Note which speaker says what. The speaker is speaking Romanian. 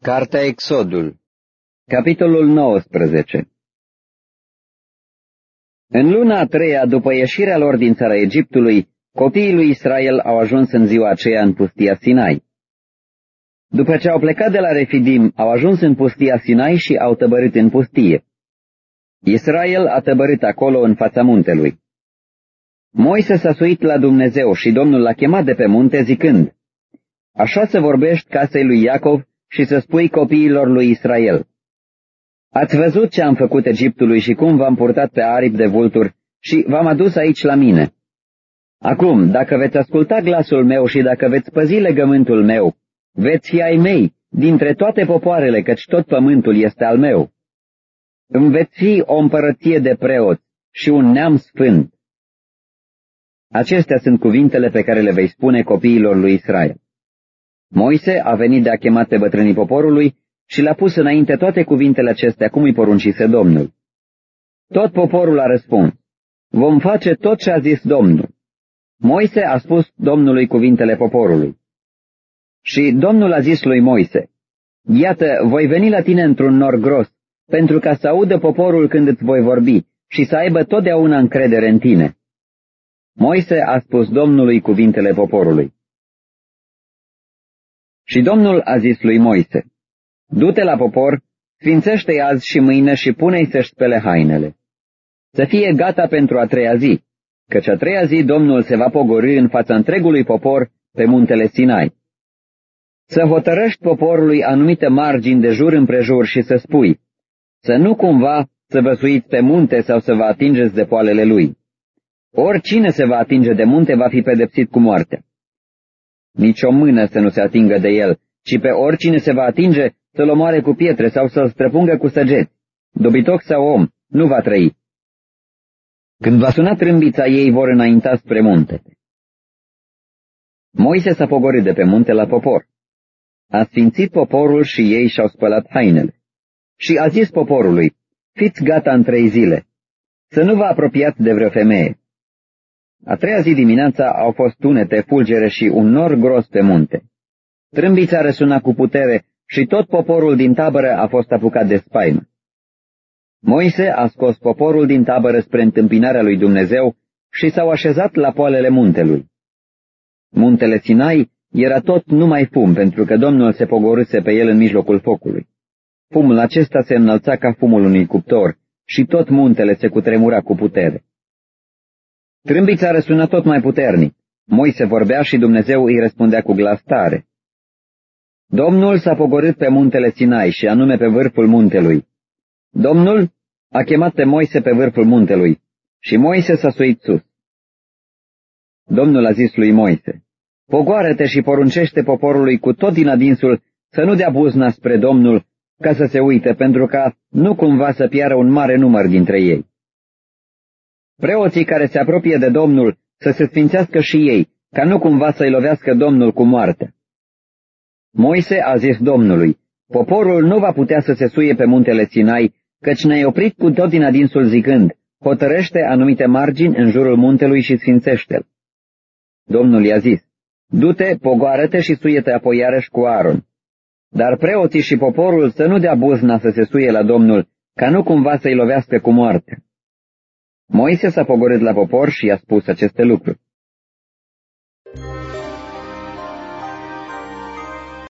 Speaker 1: Cartea Exodul Capitolul 19 În luna a treia, după ieșirea lor din țara Egiptului, copiii lui Israel au ajuns în ziua aceea în pustia Sinai. După ce au plecat de la Refidim, au ajuns în pustia Sinai și au tăbărit în pustie. Israel a tăbărit acolo în fața muntelui. Moise s-a suit la Dumnezeu și Domnul l-a chemat de pe munte zicând, Așa să vorbești casei lui Iacov și să spui copiilor lui Israel. Ați văzut ce am făcut Egiptului și cum v-am purtat pe aripi de vulturi și v-am adus aici la mine. Acum, dacă veți asculta glasul meu și dacă veți păzi legământul meu, veți fi ai mei dintre toate popoarele, căci tot pământul este al meu. Îmi veți fi o împărăție de preoți și un neam sfânt. Acestea sunt cuvintele pe care le vei spune copiilor lui Israel. Moise a venit de a chema pe bătrânii poporului și le-a pus înainte toate cuvintele acestea cum îi poruncise Domnul. Tot poporul a răspuns, vom face tot ce a zis Domnul. Moise a spus Domnului cuvintele poporului. Și Domnul a zis lui Moise, Iată, voi veni la tine într-un nor gros, pentru ca să audă poporul când îți voi vorbi și să aibă totdeauna încredere în tine. Moise a spus Domnului cuvintele poporului. Și Domnul a zis lui Moise, Du-te la popor, sfințește-i azi și mâine și pune-i să-și spele hainele. Să fie gata pentru a treia zi, căci a treia zi Domnul se va pogori în fața întregului popor pe muntele Sinai. Să hotărăști poporului anumite margini de jur împrejur și să spui, să nu cumva să vă suiți pe munte sau să vă atingeți de poalele lui. Oricine se va atinge de munte va fi pedepsit cu moartea nici o mână să nu se atingă de el, ci pe oricine se va atinge să-l omoare cu pietre sau să-l străpungă cu săgeți. Dobitoc sau om, nu va trăi. Când va suna trâmbița, ei vor înainta spre munte. Moise s-a pogorât de pe munte la popor. A sfințit poporul și ei și-au spălat hainele. Și a zis poporului, fiți gata în trei zile, să nu vă apropiați de vreo femeie. A treia zi dimineața au fost tunete, fulgere și un nor gros pe munte. Trâmbița răsuna cu putere și tot poporul din tabără a fost apucat de spaimă. Moise a scos poporul din tabără spre întâmpinarea lui Dumnezeu și s-au așezat la poalele muntelui. Muntele Sinai era tot numai fum, pentru că Domnul se pogorâse pe el în mijlocul focului. Fumul acesta se înălța ca fumul unui cuptor și tot muntele se cutremura cu putere. Trâmbița răsună tot mai puternic. Moise vorbea și Dumnezeu îi răspundea cu glas tare. Domnul s-a pogorât pe muntele Sinai și anume pe vârful muntelui. Domnul a chemat pe Moise pe vârful muntelui și Moise s-a suit sus. Domnul a zis lui Moise, Pogoară-te și poruncește poporului cu tot din adinsul să nu dea buzna spre Domnul ca să se uite, pentru ca nu cumva să piară un mare număr dintre ei. Preoții care se apropie de Domnul să se sfințească și ei, ca nu cumva să-i lovească Domnul cu moarte. Moise a zis Domnului, poporul nu va putea să se suie pe muntele Sinai, căci ne-ai oprit cu tot din adinsul zicând, hotărăște anumite margini în jurul muntelui și sfințește-l. Domnul i-a zis, du-te, pogoară-te și suie-te apoi iarăși cu Aaron. Dar preoții și poporul să nu dea buzna să se suie la Domnul, ca nu cumva să-i lovească cu moarte. Moise s-a pogorât la popor și i-a spus aceste lucruri.